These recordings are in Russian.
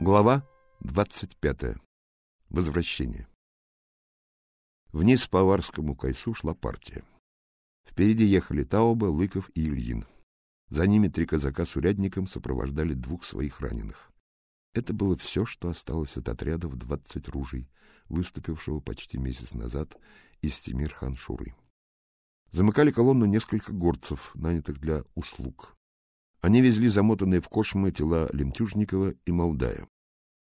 Глава 25. Возвращение. Вниз по Аварскому кайсу шла партия. Впереди ехали Тауба, Лыков и Ильин. За ними три казака с урядником сопровождали двух своих раненых. Это было все, что осталось от отряда в двадцать ружей, выступившего почти месяц назад из Тимир-хан-Шуры. Замыкали колонну несколько горцев, нанятых для услуг. Они везли замотанные в кошмы тела Лемтюжникова и Молдая.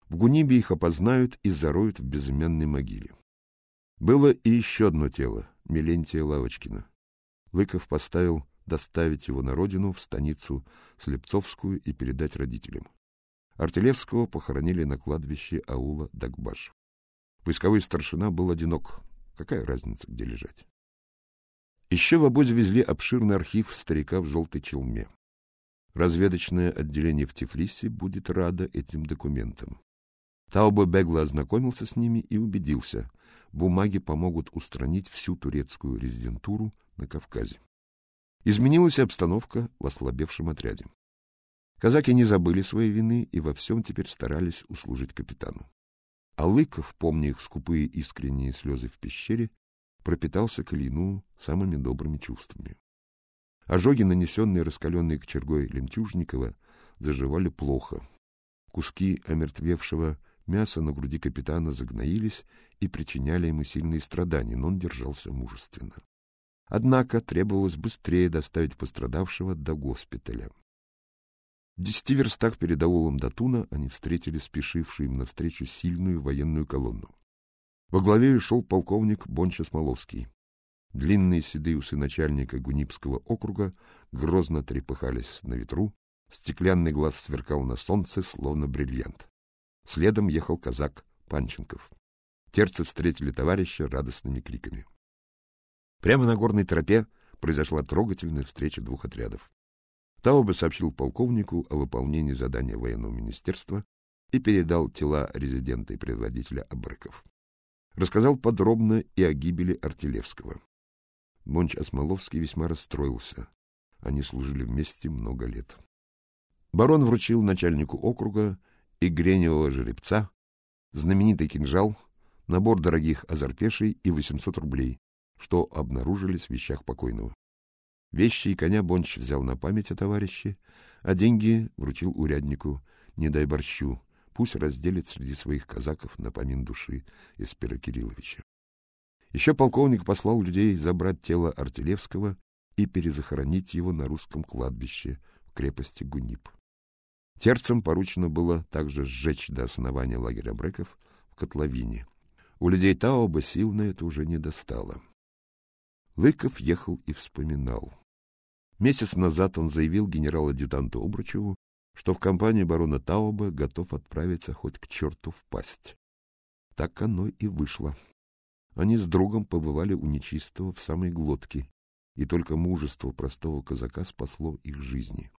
В Гунибе их опознают и зароют в безымянной могиле. Было и еще одно тело — Милентия Лавочкина. Лыков поставил доставить его на родину, в станицу Слепцовскую и передать родителям. Артилевского похоронили на кладбище аула Дагбаш. Войсковой старшина был одинок. Какая разница, где лежать? Еще в обозе везли обширный архив старика в желтой челме. Разведочное отделение в Тифлисе будет радо этим документам. Таубе бегло ознакомился с ними и убедился, бумаги помогут устранить всю турецкую резидентуру на Кавказе. Изменилась обстановка в ослабевшем отряде. Казаки не забыли своей вины и во всем теперь старались услужить капитану. А Лыков, помня их скупые искренние слезы в пещере, пропитался к Ильину самыми добрыми чувствами. Ожоги, нанесенные раскаленной кочергой Лемтюжникова, заживали плохо. Куски омертвевшего мяса на груди капитана загноились и причиняли ему сильные страдания, но он держался мужественно. Однако требовалось быстрее доставить пострадавшего до госпиталя. В десяти верстах перед аулом Датуна они встретили спешившую им навстречу сильную военную колонну. Во главе шел полковник Бонча Смоловский. Длинные седые усы начальника Гунипского округа грозно трепыхались на ветру, стеклянный глаз сверкал на солнце, словно бриллиант. Следом ехал казак Панченков. Терцы встретили товарища радостными криками. Прямо на горной тропе произошла трогательная встреча двух отрядов. Таубе сообщил полковнику о выполнении задания военного министерства и передал тела резидента и предводителя абреков. Рассказал подробно и о гибели Артилевского. Бонч-Осмоловский весьма расстроился. Они служили вместе много лет. Барон вручил начальнику округа игреневого жеребца знаменитый кинжал, набор дорогих азарпешей и 800 рублей, что обнаружились в вещах покойного. Вещи и коня Бонч взял на память о товарище, а деньги вручил уряднику, не дай борщу, пусть разделит среди своих казаков на помин души Эспера Кирилловича. Еще полковник послал людей забрать тело Артилевского и перезахоронить его на русском кладбище в крепости Гунип. Терцам поручено было также сжечь до основания лагеря Бреков в котловине. У людей Тауба сил на это уже не достало. Лыков ехал и вспоминал. Месяц назад он заявил генерал-адъютанту Обручеву, что в компании барона Тауба готов отправиться хоть к черту в пасть. Так оно и вышло. Они с другом побывали у нечистого в самой глотке, и только мужество простого казака спасло их жизни.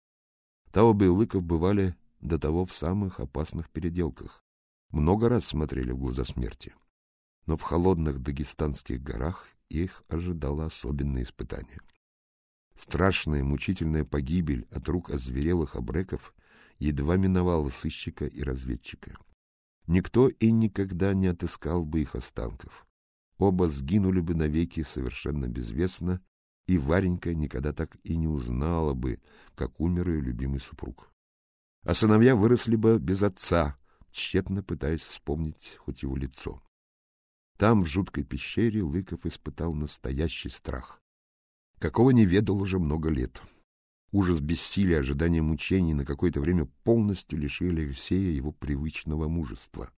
Таубе и Лыков бывали до того в самых опасных переделках, много раз смотрели в глаза смерти. Но в холодных дагестанских горах их ожидало особенное испытание. Страшная мучительная погибель от рук озверелых обреков едва миновала сыщика и разведчика. Никто и никогда не отыскал бы их останков оба сгинули бы навеки совершенно безвестно, и Варенька никогда так и не узнала бы, как умер ее любимый супруг. А сыновья выросли бы без отца, тщетно пытаясь вспомнить хоть его лицо. Там, в жуткой пещере, Лыков испытал настоящий страх, какого не ведал уже много лет. Ужас бессилия, ожидание мучений на какое-то время полностью лишили Алексея его привычного мужества.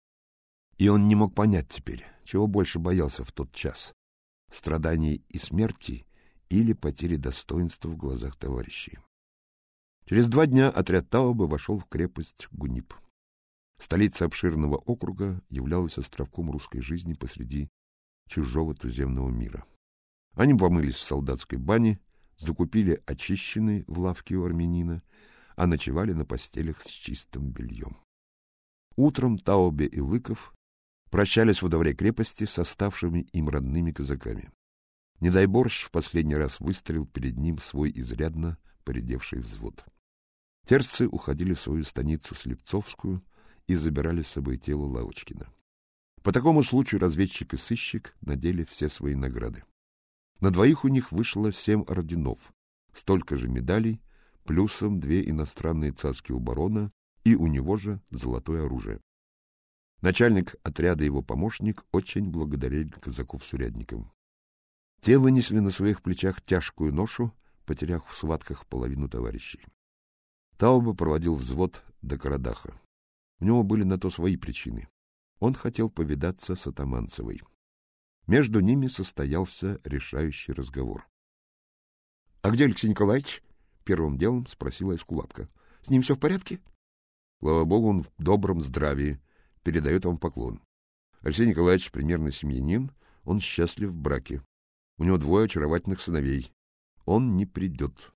И он не мог понять теперь, чего больше боялся в тот час — страданий и смерти или потери достоинства в глазах товарищей. Через два дня отряд Таубы вошел в крепость Гунип. Столица обширного округа являлась островком русской жизни посреди чужого туземного мира. Они помылись в солдатской бане, закупили очищенные в лавке у армянина, а ночевали на постелях с чистым бельем. Утром Таубе и Лыков прощались во дворе крепости с оставшими им родными казаками. Не дай борщ в последний раз выстрелил перед ним свой изрядно поредевший взвод. Терцы уходили в свою станицу Слепцовскую и забирали с собой тело Лавочкина. По такому случаю разведчик и сыщик надели все свои награды. На двоих у них вышло семь орденов, столько же медалей, плюсом две иностранные царски у барона и у него же золотое оружие. Начальник отряда и его помощник очень благодарили казаков с урядником. Те вынесли на своих плечах тяжкую ношу, потеряв в схватках половину товарищей. Тауба проводил взвод до Карадаха. У него были на то свои причины. Он хотел повидаться с Атаманцевой. Между ними состоялся решающий разговор. — А где Алексей Николаевич? — первым делом спросила Эскулапка. — С ним все в порядке? — Слава богу, он в добром здравии. Передает вам поклон. Алексей Николаевич примерно семьянин, он счастлив в браке. У него двое очаровательных сыновей. Он не придет.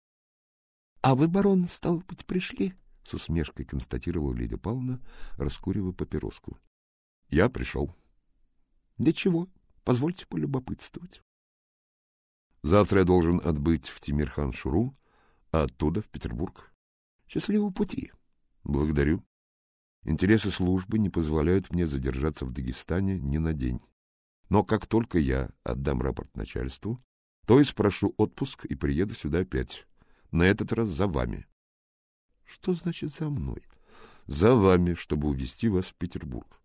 — А вы, барон, стал быть, пришли? — с усмешкой констатировала Лидия Павловна, раскуривая папироску. — Я пришел. — Для чего? Позвольте полюбопытствовать. Завтра я должен отбыть в Тимирхан-Шуру, а оттуда в Петербург. Счастливого пути. Благодарю. Интересы службы не позволяют мне задержаться в Дагестане ни на день. Но как только я отдам рапорт начальству, то и спрошу отпуск и приеду сюда опять. На этот раз за вами. Что значит за мной? За вами, чтобы увезти вас в Петербург.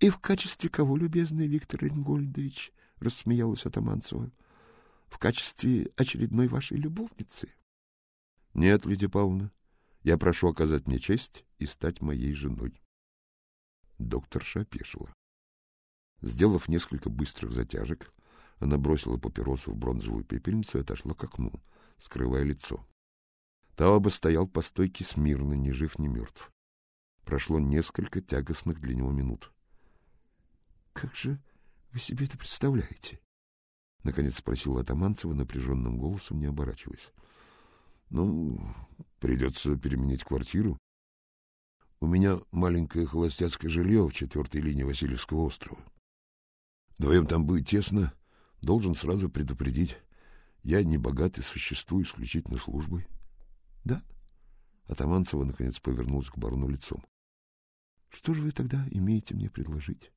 И в качестве кого, любезный Виктор Ингольдович, рассмеялась Атаманцева. В качестве очередной вашей любовницы? Нет, Лидия Павловна, я прошу оказать мне честь и стать моей женой. Докторша опешила. Сделав несколько быстрых затяжек, она бросила папиросу в бронзовую пепельницу и отошла к окну, скрывая лицо. Тауба стоял по стойке смирно, ни жив, ни мертв. Прошло несколько тягостных для него минут. — Как же вы себе это представляете? — наконец спросила Атаманцева напряженным голосом, не оборачиваясь. — Ну, придется переменить квартиру. У меня маленькое холостяцкое жилье в четвертой линии Васильевского острова. Вдвоем там будет тесно, должен сразу предупредить. Я не богатый, существую исключительно службой. — Да? Атаманцева наконец повернулась к барону лицом. — Что же вы тогда имеете мне предложить?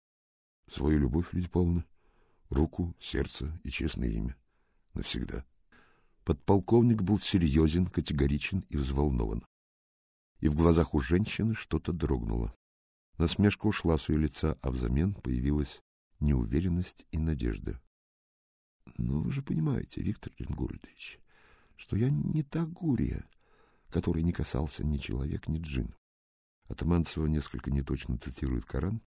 — Свою любовь, Лидия Павловна, руку, сердце и честное имя. Навсегда. Подполковник был серьезен, категоричен и взволнован. И в глазах у женщины что-то дрогнуло. Насмешка ушла с ее лица, а взамен появилась неуверенность и надежда. — Ну, вы же понимаете, Виктор Ленгольдович, что я не та гурия, которой не касался ни человек, ни джин. Атаманцева несколько неточно цитирует Коран,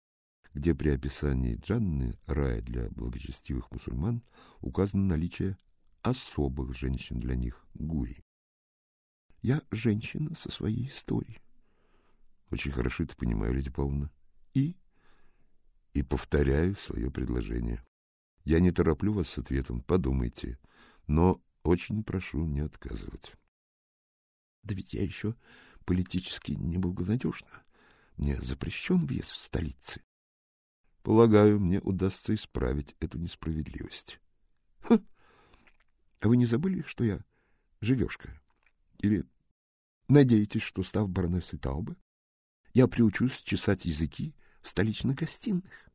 где при описании джанны, рая для благочестивых мусульман, указано наличие особых женщин для них, гури. Я женщина со своей историей. Очень хорошо это понимаю, Лидия Павловна. И и повторяю свое предложение. Я не тороплю вас с ответом, подумайте, но очень прошу не отказывать. Да ведь я еще политически неблагонадежна. Мне запрещен въезд в столице. Полагаю, мне удастся исправить эту несправедливость. Ха! А вы не забыли, что я живешка? Или надеетесь, что, став баронессой Таубе, я приучусь чесать языки в столичных гостиных.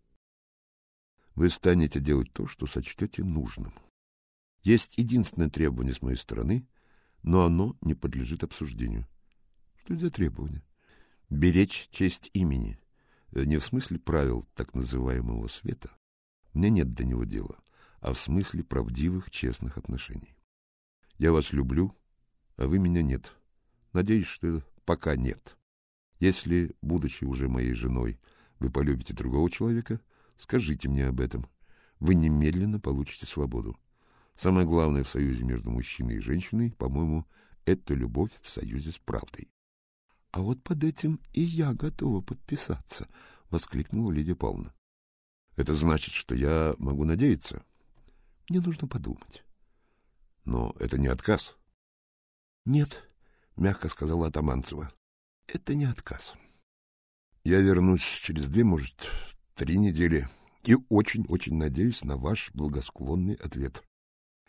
Вы станете делать то, что сочтете нужным. Есть единственное требование с моей стороны, но оно не подлежит обсуждению. Что это за требование? Беречь честь имени. Э, не в смысле правил так называемого света. Мне нет до него дела, а в смысле правдивых, честных отношений. Я вас люблю, а вы меня нет. Надеюсь, что пока нет. Если, будучи уже моей женой, вы полюбите другого человека, скажите мне об этом. Вы немедленно получите свободу. Самое главное в союзе между мужчиной и женщиной, по-моему, это любовь в союзе с правдой. — А вот под этим и я готова подписаться, — воскликнула Лидия Павловна. — Это значит, что я могу надеяться? — Мне нужно подумать. — Но это не отказ. — Нет, — мягко сказала Атаманцева, — это не отказ. — я вернусь через две, может, три недели и очень-очень надеюсь на ваш благосклонный ответ.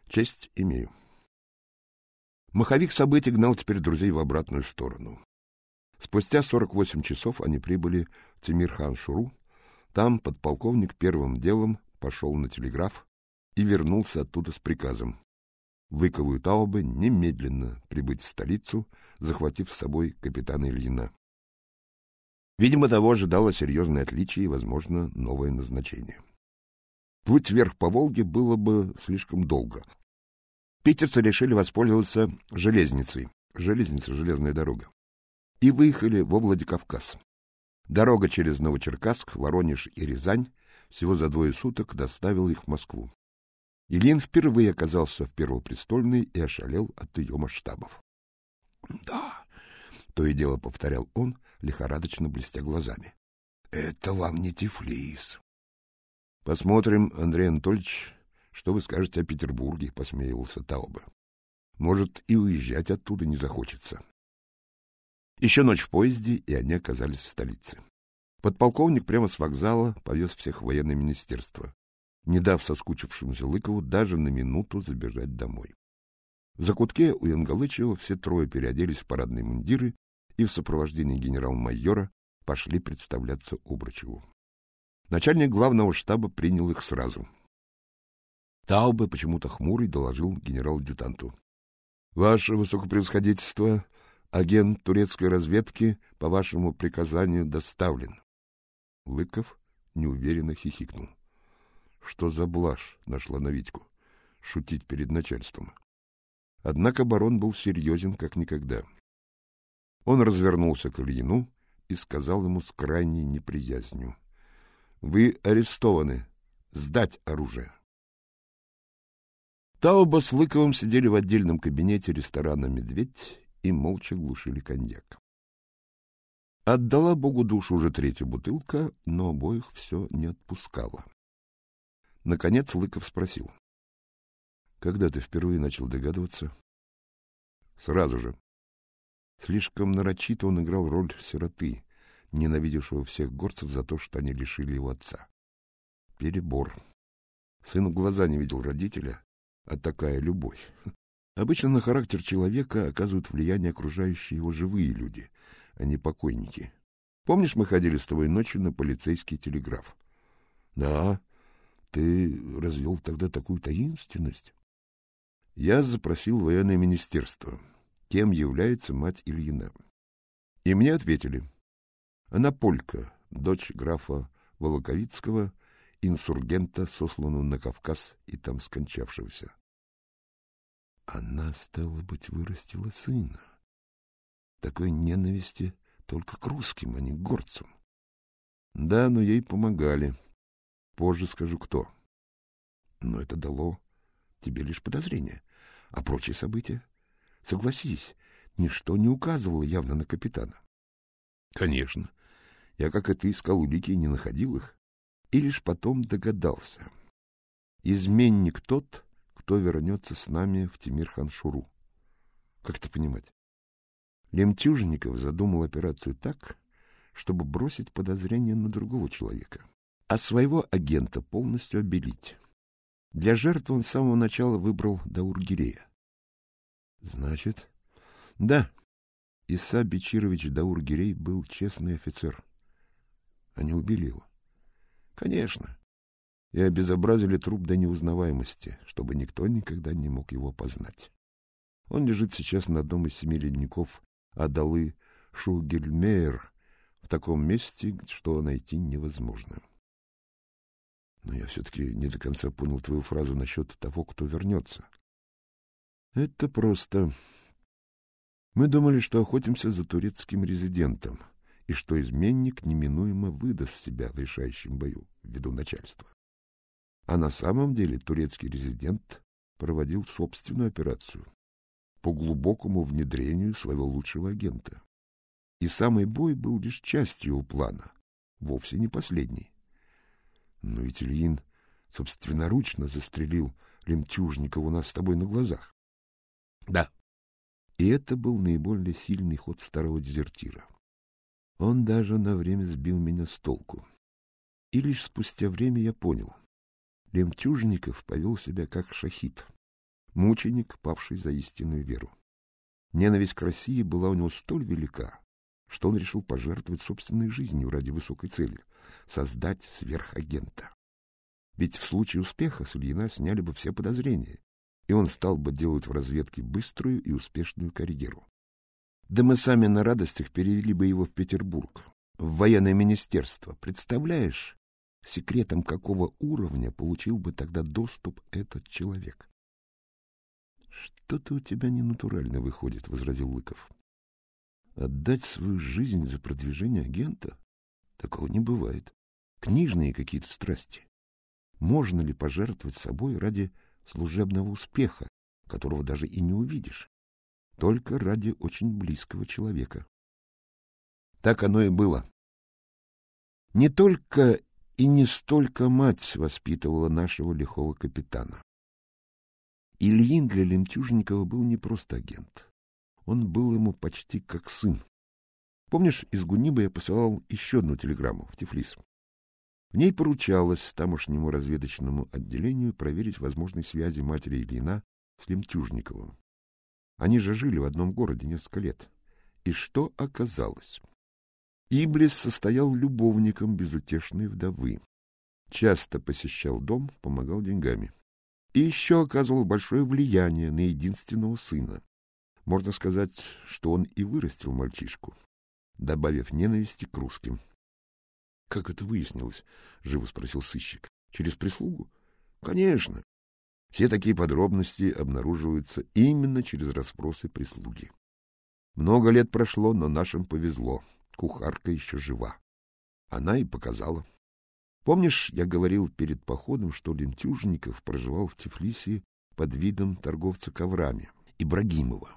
Честь имею. Маховик событий гнал теперь друзей в обратную сторону. Спустя 48 часов они прибыли в Тимирхан-Шуру. Там подполковник первым делом пошел на телеграф и вернулся оттуда с приказом Выковую Таубе немедленно прибыть в столицу, захватив с собой капитана Ильина. Видимо, того ожидало серьезное отличие и, возможно, новое назначение. Путь вверх по Волге было бы слишком долго. Питерцы решили воспользоваться железницей. Железница — железная дорога. И выехали во Владикавказ. Дорога через Новочеркасск, Воронеж и Рязань всего за двое суток доставила их в Москву. Ильин впервые оказался в Первопрестольной и ошалел от ее масштабов. — Да, — то и дело повторял он, лихорадочно блестя глазами. — Это вам не Тифлис. — Посмотрим, Андрей Анатольевич, что вы скажете о Петербурге, — посмеивался Тауба. — Может, и уезжать оттуда не захочется. Еще ночь в поезде, и они оказались в столице. Подполковник прямо с вокзала повез всех в военное министерство не дав соскучившемуся Лыкову даже на минуту забежать домой. В закутке у Янгалычева все трое переоделись в парадные мундиры и в сопровождении генерал-майора пошли представляться Обручеву. Начальник главного штаба принял их сразу. Таубе, почему-то хмурый, доложил генерал-адъютанту. — Ваше высокопревосходительство, агент турецкой разведки по вашему приказанию доставлен. Лыков неуверенно хихикнул. Что за блажь нашла на Витьку? Шутить перед начальством. Однако барон был серьезен, как никогда. Он развернулся к Ильину и сказал ему с крайней неприязнью. — Вы арестованы. Сдать оружие. Тауба с Лыковым сидели в отдельном кабинете ресторана «Медведь» и молча глушили коньяк. Отдала Богу душу уже третья бутылка, но обоих все не отпускала. Наконец Лыков спросил. — Когда ты впервые начал догадываться? — Сразу же. Слишком нарочито он играл роль сироты, ненавидевшего всех горцев за то, что они лишили его отца. Перебор. Сын глаза не видел родителя, а такая любовь. Обычно на характер человека оказывают влияние окружающие его живые люди, а не покойники. Помнишь, мы ходили с тобой ночью на полицейский телеграф? — Да, ты развел тогда такую таинственность? Я запросил военное министерство. Кем является мать Ильина? И мне ответили. Она полька, дочь графа Волоковицкого, инсургента, сосланного на Кавказ и там скончавшегося. Она, стала быть, вырастила сына. Такой ненависти только к русским, а не к горцам. Да, но ей помогали. Позже скажу, кто. Но это дало тебе лишь подозрение. А прочие события? Согласись, ничто не указывало явно на капитана. Конечно. Я, как и ты, искал улики и не находил их. И лишь потом догадался. Изменник тот, кто вернется с нами в Тимир-хан-Шуру. Как это понимать? Лемтюжников задумал операцию так, чтобы бросить подозрение на другого человека а своего агента полностью обелить. Для жертвы он с самого начала выбрал Даургирея. Значит, да, Иса Бичирович Даургирей был честный офицер. Они убили его. Конечно. И обезобразили труп до неузнаваемости, чтобы никто никогда не мог его познать. Он лежит сейчас на одном из семи ледников Адалы Шугельмейр в таком месте, что найти невозможно. Но я все-таки не до конца понял твою фразу насчет того, кто вернется. Это просто. Мы думали, что охотимся за турецким резидентом, и что изменник неминуемо выдаст себя в решающем бою ввиду начальства. А на самом деле турецкий резидент проводил собственную операцию по глубокому внедрению своего лучшего агента. И самый бой был лишь частью плана, вовсе не последний. Но ведь Ильин собственноручно застрелил Лемтюжникова у нас с тобой на глазах. Да. И это был наиболее сильный ход старого дезертира. Он даже на время сбил меня с толку. И лишь спустя время я понял. Лемтюжников повел себя как шахид, мученик, павший за истинную веру. Ненависть к России была у него столь велика, что он решил пожертвовать собственной жизнью ради высокой цели — создать сверхагента. Ведь в случае успеха с Ильина сняли бы все подозрения, и он стал бы делать в разведке быструю и успешную карьеру. Да мы сами на радостях перевели бы его в Петербург, в военное министерство. Представляешь, секретом какого уровня получил бы тогда доступ этот человек? — Что-то у тебя ненатурально выходит, — возразил Лыков. — Отдать свою жизнь за продвижение агента? Такого не бывает. Книжные какие-то страсти. Можно ли пожертвовать собой ради служебного успеха, которого даже и не увидишь? Только ради очень близкого человека. Так оно и было. Не только и не столько мать воспитывала нашего лихого капитана. Ильин для Лемтюжникова был не просто агент. Он был ему почти как сын. Помнишь, из Гуниба я посылал еще одну телеграмму в Тифлис? В ней поручалось тамошнему разведочному отделению проверить возможные связи матери Ильина с Лемтюжниковым. Они же жили в одном городе несколько лет. И что оказалось? Иблис состоял любовником безутешной вдовы. Часто посещал дом, помогал деньгами. И еще оказывал большое влияние на единственного сына. Можно сказать, что он и вырастил мальчишку, добавив ненависти к русским. — Как это выяснилось? — живо спросил сыщик. — Через прислугу? — Конечно. Все такие подробности обнаруживаются именно через расспросы прислуги. Много лет прошло, но нашим повезло. Кухарка еще жива. Она и показала. Помнишь, я говорил перед походом, что Лентюжников проживал в Тифлисе под видом торговца коврами, Ибрагимова.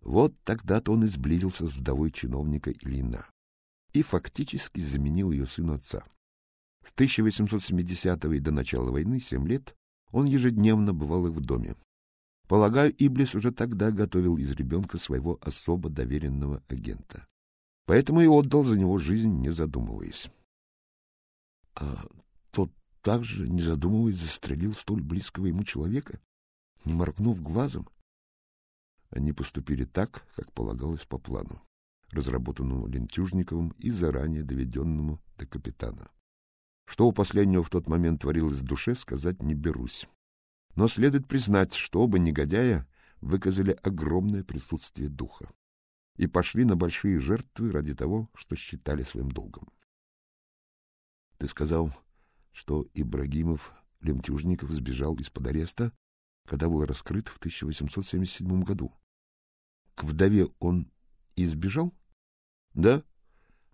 Вот тогда-то он и сблизился с вдовой чиновника Ильина и фактически заменил ее сыну отца. С 1870 го и до начала войны, семь лет, он ежедневно бывал их в доме. Полагаю, Иблис уже тогда готовил из ребенка своего особо доверенного агента. Поэтому и отдал за него жизнь, не задумываясь. А тот также, не задумываясь, застрелил столь близкого ему человека, не моргнув глазом. Они поступили так, как полагалось по плану, разработанному Лентюжниковым и заранее доведенному до капитана. Что у последнего в тот момент творилось в душе, сказать не берусь. Но следует признать, что оба негодяя выказали огромное присутствие духа и пошли на большие жертвы ради того, что считали своим долгом. Ты сказал, что Ибрагимов Лемтюжников сбежал из-под ареста, когда был раскрыт в 1877 году. К вдове он и сбежал? Да,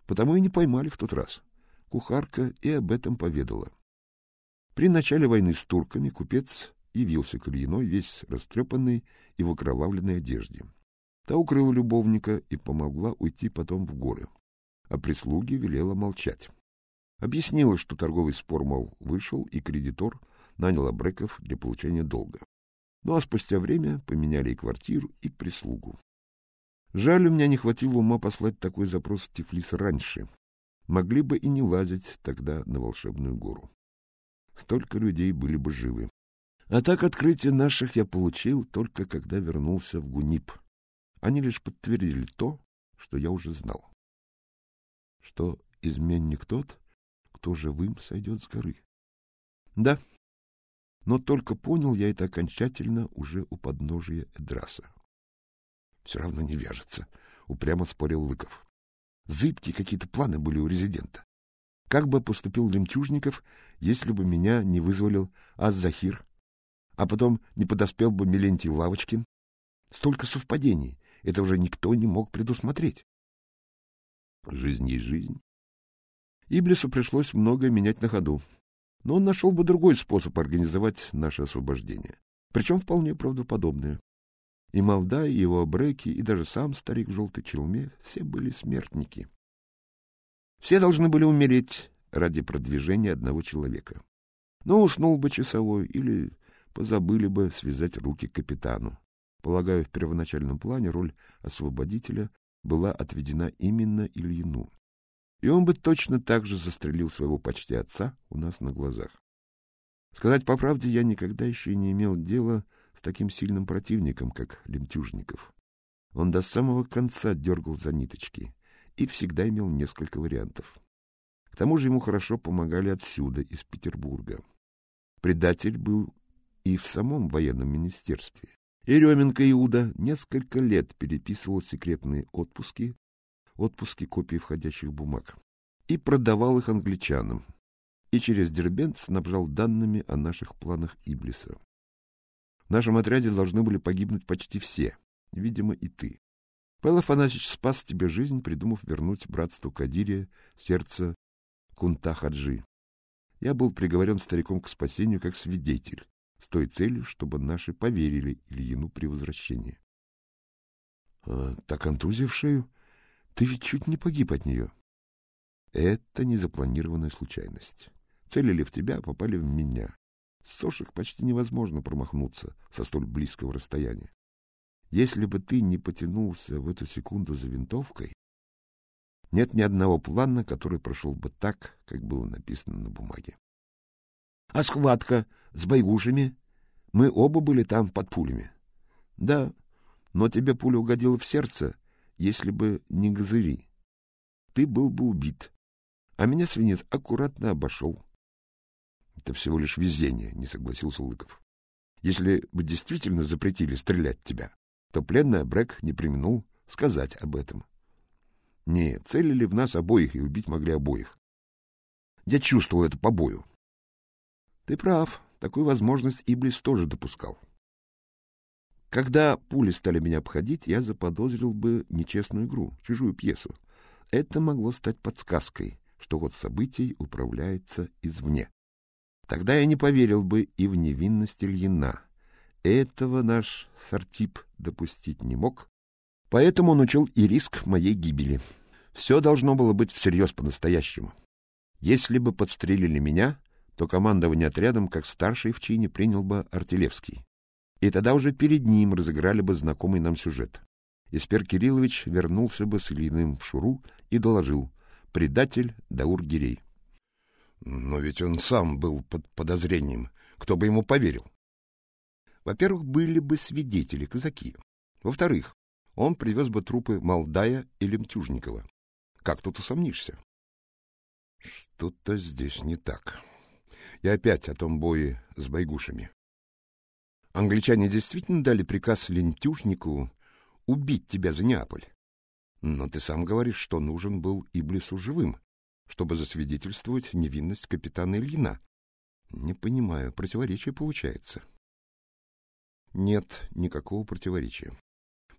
потому и не поймали в тот раз. Кухарка и об этом поведала. При начале войны с турками купец явился к Ильиной весь растрепанный и в окровавленной одежде. Та укрыла любовника и помогла уйти потом в горы, а прислуги велела молчать. Объяснила, что торговый спор, мол, вышел, и кредитор нанял Абреков для получения долга. Ну а спустя время поменяли и квартиру, и прислугу. Жаль, у меня не хватило ума послать такой запрос в Тифлис раньше, могли бы и не лазить тогда на волшебную гору. Столько людей были бы живы. А так открытие наших я получил только когда вернулся в Гунип. Они лишь подтвердили то, что я уже знал. Что изменник тот, кто живым сойдет с горы. Да, но только понял я это окончательно уже у подножия Эдраса. Все равно не вяжется, упрямо спорил Лыков. Зыбкие какие-то планы были у резидента. Как бы поступил Лемтюжников, если бы меня не вызволил Аз-Захир, а потом не подоспел бы Милентий Лавочкин? Столько совпадений, это уже никто не мог предусмотреть. Жизнь есть жизнь. Иблису пришлось многое менять на ходу, но он нашел бы другой способ организовать наше освобождение, причем вполне правдоподобное. И Молда, и его обреки, и даже сам старик в желтой челме — все были смертники. Все должны были умереть ради продвижения одного человека. Но уснул бы часовой или позабыли бы связать руки капитану. Полагаю, в первоначальном плане роль освободителя была отведена именно Ильину. И он бы точно так же застрелил своего почти отца у нас на глазах. Сказать по правде, я никогда еще и не имел дела таким сильным противником, как Лемтюжников. Он до самого конца дергал за ниточки и всегда имел несколько вариантов. К тому же ему хорошо помогали отсюда, из Петербурга. Предатель был и в самом военном министерстве. Еременко Иуда несколько лет переписывал секретные отпуски, отпуски копий входящих бумаг, и продавал их англичанам, и через Дербент снабжал данными о наших планах Иблиса. В нашем отряде должны были погибнуть почти все, видимо, и ты. Павел Афанасьевич спас тебе жизнь, придумав вернуть братству Кадирия сердце Кунта-Хаджи. Я был приговорен стариком к спасению как свидетель, с той целью, чтобы наши поверили Ильину при возвращении. А, так контузия в шею? Ты ведь чуть не погиб от нее. Это незапланированная случайность. Целили в тебя, попали в меня. С сошек почти невозможно промахнуться со столь близкого расстояния. Если бы ты не потянулся в эту секунду за винтовкой, нет ни одного плана, который прошел бы так, как было написано на бумаге. А схватка с байгушами? Мы оба были там под пулями. Да, но тебе пуля угодила в сердце, если бы не газыри. Ты был бы убит, а меня свинец аккуратно обошел. Это всего лишь везение, не согласился Лыков. Если бы действительно запретили стрелять тебя, то пленный Абрек не применул сказать об этом. Нет, целили в нас обоих и убить могли обоих. Я чувствовал это по бою. Ты прав, такую возможность Иблис тоже допускал. Когда пули стали меня обходить, я заподозрил бы нечестную игру, чужую пьесу. Это могло стать подсказкой, что ход событий управляется извне. Тогда я не поверил бы и в невинность Ильина. Этого наш Сартип допустить не мог, поэтому он учел и риск моей гибели. Все должно было быть всерьез по-настоящему. Если бы подстрелили меня, то командование отрядом, как старший в чине, принял бы Артилевский. И тогда уже перед ним разыграли бы знакомый нам сюжет. Испер Кириллович вернулся бы с Ильиным в Шуру и доложил «Предатель Даур Гирей». Но ведь он сам был под подозрением. Кто бы ему поверил? Во-первых, были бы свидетели, казаки. Во-вторых, он привез бы трупы Молдая или Мтюжникова. Как тут усомнишься? Что-то здесь не так. И опять о том бое с байгушами. Англичане действительно дали приказ Лентюжникову убить тебя за Неаполь. Но ты сам говоришь, что нужен был Иблису живым, чтобы засвидетельствовать невинность капитана Ильина. Не понимаю, противоречие получается. Нет никакого противоречия.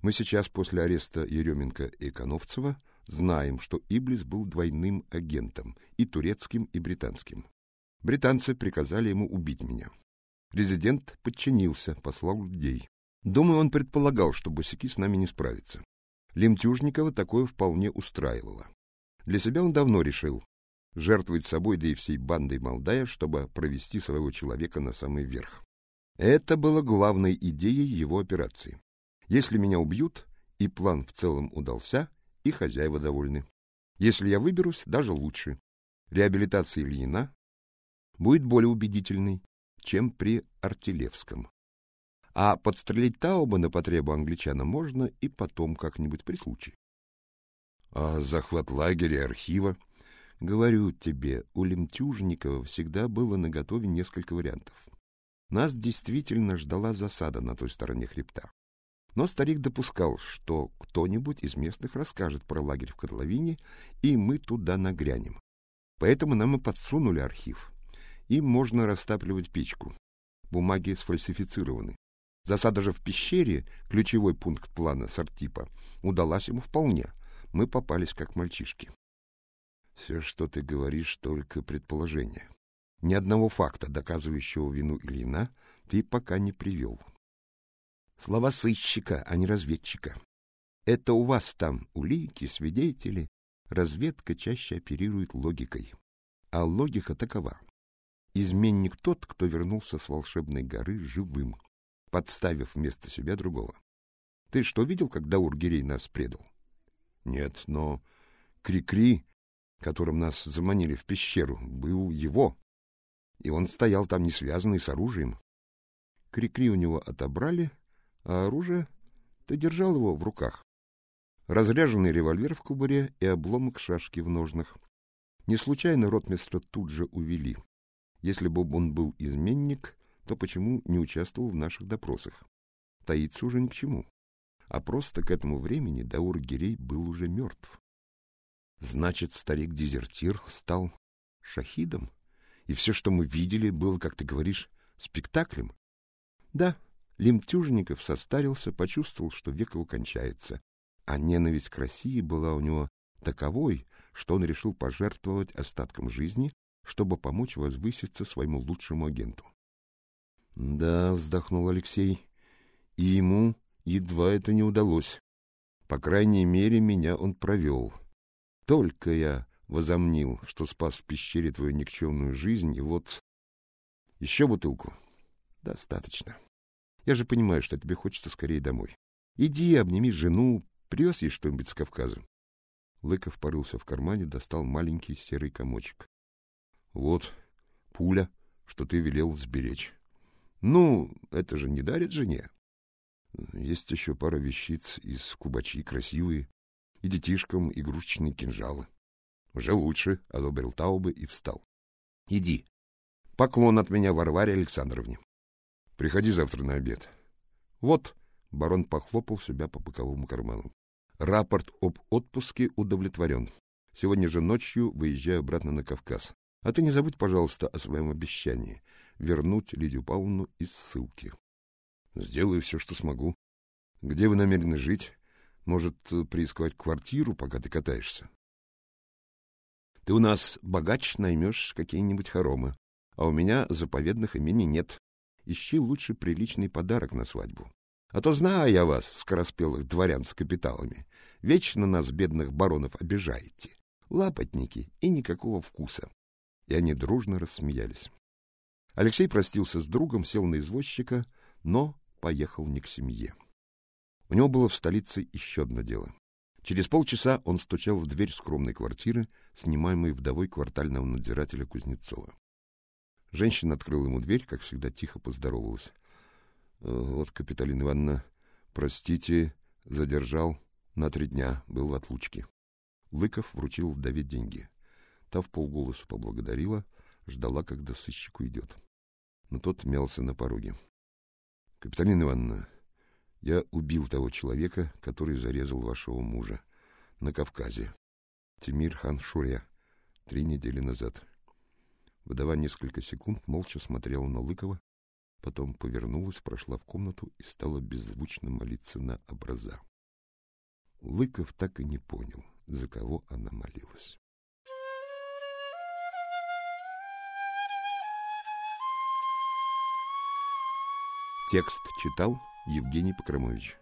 Мы сейчас после ареста Еременко и Коновцева знаем, что Иблис был двойным агентом, и турецким, и британским. Британцы приказали ему убить меня. Резидент подчинился, послал людей. Думаю, он предполагал, что босяки с нами не справятся. Лемтюжникова такое вполне устраивало. Для себя он давно решил жертвовать собой, да и всей бандой Молдая, чтобы провести своего человека на самый верх. Это было главной идеей его операции. Если меня убьют, и план в целом удался, и хозяева довольны. Если я выберусь, даже лучше. Реабилитация Ильина будет более убедительной, чем при Артилевском. А подстрелить Тауба на потребу англичана можно и потом как-нибудь при случае. А захват лагеря, архива? Говорю тебе, у Лемтюжникова всегда было наготове несколько вариантов. Нас действительно ждала засада на той стороне хребта. Но старик допускал, что кто-нибудь из местных расскажет про лагерь в котловине, и мы туда нагрянем. Поэтому нам и подсунули архив. Им можно растапливать печку. Бумаги сфальсифицированы. Засада же в пещере, ключевой пункт плана Сартипа, удалась ему вполне — мы попались как мальчишки. Все, что ты говоришь, только предположение. Ни одного факта, доказывающего вину Ильина, ты пока не привел. Слова сыщика, а не разведчика. Это у вас там улики, свидетели. Разведка чаще оперирует логикой. А логика такова. Изменник тот, кто вернулся с волшебной горы живым, подставив вместо себя другого. Ты что видел, когда Ургирей нас предал? Нет, но Крикри, которым нас заманили в пещеру, был его. И он стоял там не связанный с оружием. Крикри у него отобрали, а оружие ты держал его в руках. разряженный револьвер в кобуре и обломок шашки в ножнах. Не случайно ротмистра тут же увели. Если бы он был изменник, то почему не участвовал в наших допросах? Таиться уже ни к чему. А просто к этому времени Даур Гирей был уже мертв. Значит, старик-дезертир стал шахидом? И все, что мы видели, было, как ты говоришь, спектаклем? Да, Лемтюжников состарился, почувствовал, что век его кончается, а ненависть к России была у него таковой, что он решил пожертвовать остатком жизни, чтобы помочь возвыситься своему лучшему агенту. — Да, — вздохнул Алексей, — и ему едва это не удалось. По крайней мере, меня он провел. Только я возомнил, что спас в пещере твою никчемную жизнь, и вот... Еще бутылку? Достаточно. Я же понимаю, что тебе хочется скорее домой. Иди, обними жену, привез ей что-нибудь с Кавказа. Лыков порылся в кармане, достал маленький серый комочек. Вот, пуля, что ты велел сберечь. Ну, это же не дарит жене. Есть еще пара вещиц из кубачи, красивые, и детишкам игрушечные кинжалы. Уже лучше, — одобрил Таубы и встал. — Иди. Поклон от меня Варваре Александровне. Приходи завтра на обед. Вот, — барон похлопал себя по боковому карману. Рапорт об отпуске удовлетворен. Сегодня же ночью выезжаю обратно на Кавказ. А ты не забудь, пожалуйста, о своем обещании — вернуть Лидию Павловну из ссылки. Сделаю все, что смогу. Где вы намерены жить? Может, приискать квартиру, пока ты катаешься? Ты у нас богач наймешь какие-нибудь хоромы, а у меня заповедных имений нет. Ищи лучше приличный подарок на свадьбу. А то знаю я вас, скороспелых дворян с капиталами. Вечно нас, бедных баронов, обижаете. Лапотники и никакого вкуса. И они дружно рассмеялись. Алексей простился с другом, сел на извозчика, но поехал не к семье. У него было в столице еще одно дело. Через полчаса он стучал в дверь скромной квартиры, снимаемой вдовой квартального надзирателя Кузнецова. Женщина открыла ему дверь, как всегда, тихо поздоровалась. «Э, — Вот, Капиталина Ивановна, простите, задержал на три дня, был в отлучке. Лыков вручил вдове деньги. Та в полголоса поблагодарила, ждала, когда сыщик уйдет. Но тот мялся на пороге. — Капиталина Ивановна, я убил того человека, который зарезал вашего мужа на Кавказе. Тимир хан Шуря. Три недели назад. Вдова несколько секунд молча смотрела на Лыкова, потом повернулась, прошла в комнату и стала беззвучно молиться на образа. Лыков так и не понял, за кого она молилась. Текст читал Евгений Покромович.